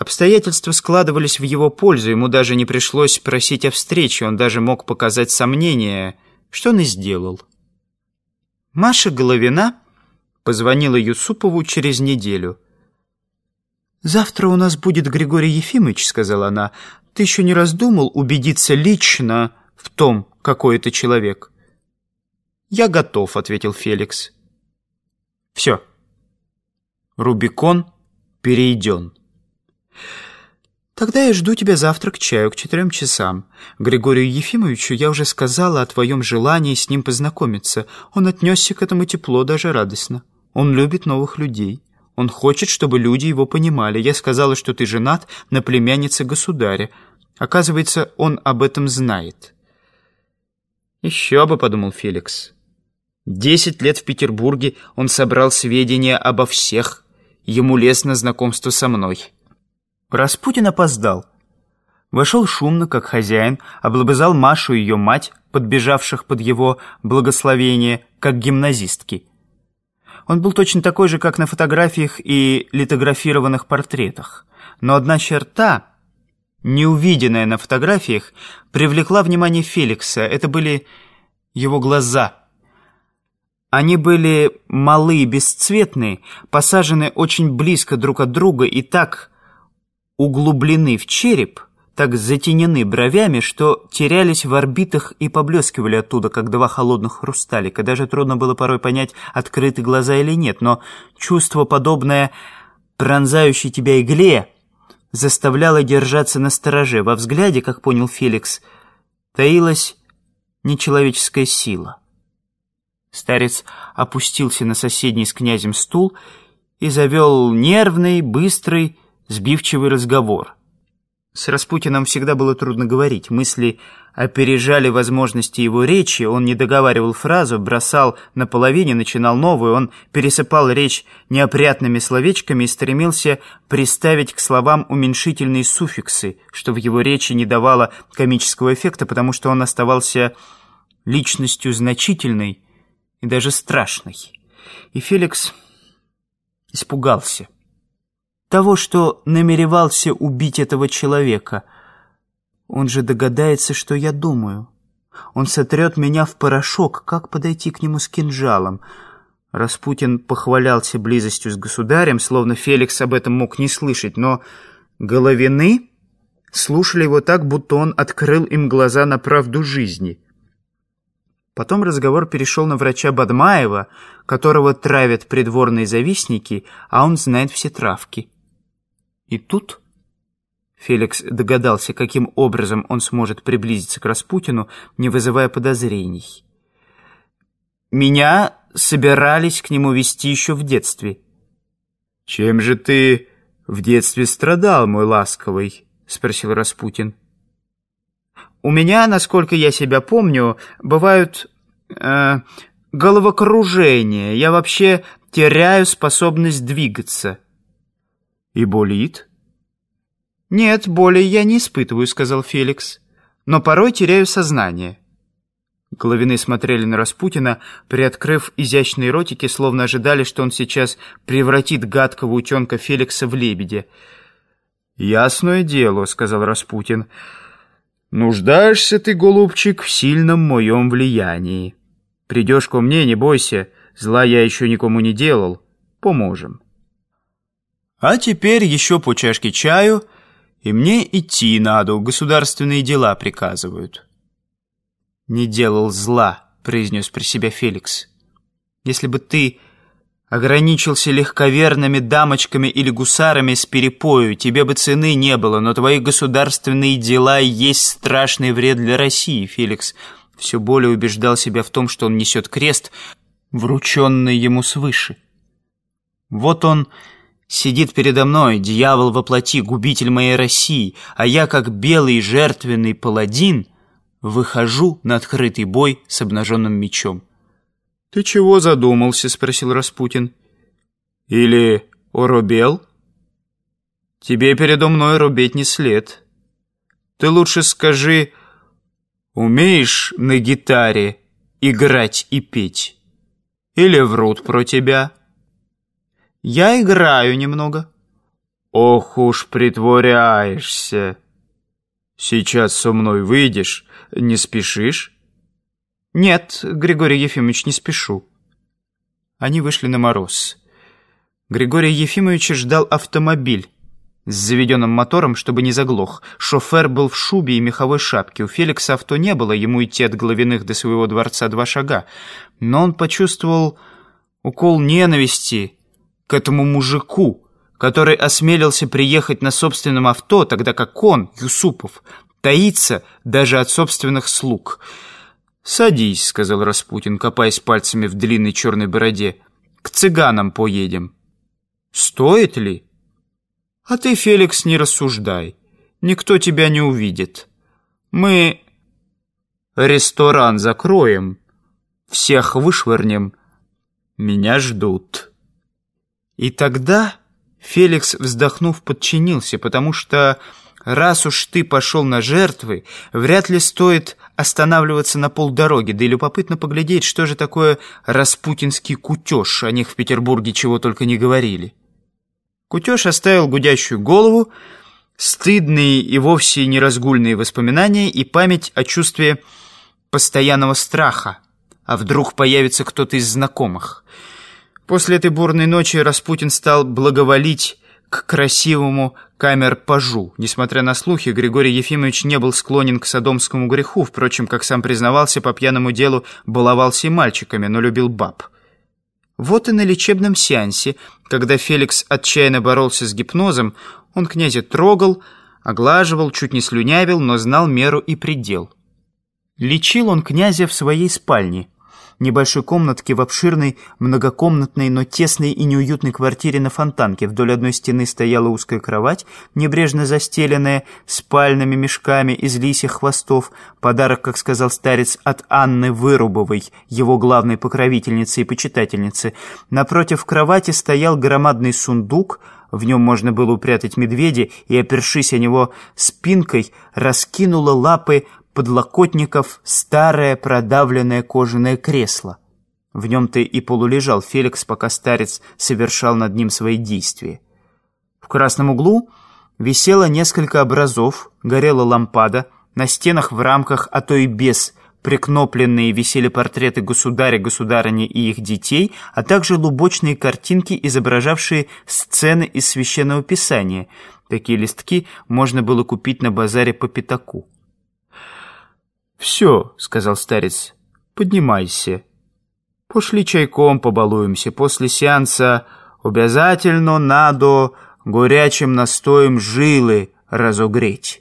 Обстоятельства складывались в его пользу, ему даже не пришлось просить о встрече, он даже мог показать сомнения, что он и сделал. Маша Головина позвонила Юсупову через неделю. «Завтра у нас будет Григорий Ефимович», — сказала она. «Ты еще не раздумал убедиться лично в том, какой это человек?» «Я готов», — ответил Феликс. «Все. Рубикон перейден». «Тогда я жду тебя завтра к чаю, к четырем часам. Григорию Ефимовичу я уже сказала о твоем желании с ним познакомиться. Он отнесся к этому тепло, даже радостно. Он любит новых людей. Он хочет, чтобы люди его понимали. Я сказала, что ты женат на племяннице государя. Оказывается, он об этом знает». «Еще бы», — подумал Феликс. «Десять лет в Петербурге он собрал сведения обо всех. Ему лестно знакомство со мной». Распутин опоздал. Вошел шумно, как хозяин, облобызал Машу и ее мать, подбежавших под его благословение, как гимназистки. Он был точно такой же, как на фотографиях и литографированных портретах. Но одна черта, неувиденная на фотографиях, привлекла внимание Феликса. Это были его глаза. Они были малы и бесцветные, посажены очень близко друг от друга и так углублены в череп, так затенены бровями, что терялись в орбитах и поблескивали оттуда, как два холодных хрусталика. Даже трудно было порой понять, открыты глаза или нет, но чувство, подобное пронзающей тебя игле, заставляло держаться на стороже. Во взгляде, как понял Феликс, таилась нечеловеческая сила. Старец опустился на соседний с князем стул и завел нервный, быстрый, сбивчивый разговор. С Распутиным всегда было трудно говорить. Мысли опережали возможности его речи, он не договаривал фразу, бросал наполовине, начинал новую, он пересыпал речь неопрятными словечками и стремился приставить к словам уменьшительные суффиксы, что в его речи не давало комического эффекта, потому что он оставался личностью значительной и даже страшной. И Феликс испугался того, что намеревался убить этого человека. Он же догадается, что я думаю. Он сотрет меня в порошок. Как подойти к нему с кинжалом? Распутин похвалялся близостью с государем, словно Феликс об этом мог не слышать, но Головины слушали его так, будто он открыл им глаза на правду жизни. Потом разговор перешел на врача Бадмаева, которого травят придворные завистники, а он знает все травки. И тут Феликс догадался, каким образом он сможет приблизиться к Распутину, не вызывая подозрений. «Меня собирались к нему вести еще в детстве». «Чем же ты в детстве страдал, мой ласковый?» — спросил Распутин. «У меня, насколько я себя помню, бывают э, головокружения. Я вообще теряю способность двигаться». «И болит?» «Нет, боли я не испытываю», — сказал Феликс. «Но порой теряю сознание». Головины смотрели на Распутина, приоткрыв изящные ротики, словно ожидали, что он сейчас превратит гадкого утенка Феликса в лебедя. «Ясное дело», — сказал Распутин. «Нуждаешься ты, голубчик, в сильном моем влиянии. Придешь ко мне, не бойся, зла я еще никому не делал. Поможем». А теперь еще по чашке чаю, и мне идти надо, государственные дела приказывают. «Не делал зла», — произнес при себя Феликс. «Если бы ты ограничился легковерными дамочками или гусарами с перепою, тебе бы цены не было, но твои государственные дела есть страшный вред для России», Феликс все более убеждал себя в том, что он несет крест, врученный ему свыше. Вот он Сидит передо мной дьявол во плоти, губитель моей России, а я, как белый жертвенный паладин, выхожу на открытый бой с обнаженным мечом. «Ты чего задумался?» — спросил Распутин. «Или оробел?» «Тебе передо мной робеть не след. Ты лучше скажи, умеешь на гитаре играть и петь? Или врут про тебя?» «Я играю немного». Ох уж притворяешься. Сейчас со мной выйдешь, не спешишь? Нет, Григорий Ефимович, не спешу. Они вышли на мороз. Григорий Ефимович ждал автомобиль с заведенным мотором, чтобы не заглох. Шофер был в шубе и меховой шапке. У Феликса авто не было, ему идти от Головиных до своего дворца два шага. Но он почувствовал укол ненависти к этому мужику, который осмелился приехать на собственном авто, тогда как он, Юсупов, таится даже от собственных слуг. «Садись», — сказал Распутин, копаясь пальцами в длинной черной бороде. «К цыганам поедем». «Стоит ли?» «А ты, Феликс, не рассуждай. Никто тебя не увидит. Мы ресторан закроем, всех вышвырнем. Меня ждут». И тогда Феликс, вздохнув, подчинился, потому что раз уж ты пошел на жертвы, вряд ли стоит останавливаться на полдороги, да и любопытно поглядеть, что же такое распутинский кутеж, о них в Петербурге чего только не говорили. Кутеж оставил гудящую голову, стыдные и вовсе неразгульные воспоминания и память о чувстве постоянного страха, а вдруг появится кто-то из знакомых — После этой бурной ночи Распутин стал благоволить к красивому камер-пажу. Несмотря на слухи, Григорий Ефимович не был склонен к садомскому греху. Впрочем, как сам признавался, по пьяному делу баловался и мальчиками, но любил баб. Вот и на лечебном сеансе, когда Феликс отчаянно боролся с гипнозом, он князя трогал, оглаживал, чуть не слюнявил, но знал меру и предел. Лечил он князя в своей спальне – небольшой комнатке в обширной, многокомнатной, но тесной и неуютной квартире на Фонтанке. Вдоль одной стены стояла узкая кровать, небрежно застеленная спальными мешками из лисьих хвостов. Подарок, как сказал старец, от Анны Вырубовой, его главной покровительницы и почитательницы. Напротив кровати стоял громадный сундук, в нем можно было упрятать медведя, и, опершись о него спинкой, раскинула лапы подлокотников старое продавленное кожаное кресло. В нем-то и полулежал Феликс, пока старец совершал над ним свои действия. В красном углу висело несколько образов, горела лампада, на стенах в рамках, а то и без, прикнопленные висели портреты государя, государыни и их детей, а также лубочные картинки, изображавшие сцены из Священного Писания. Такие листки можно было купить на базаре по пятаку. «Все», — сказал старец, — «поднимайся. Пошли чайком побалуемся. После сеанса обязательно надо горячим настоем жилы разогреть».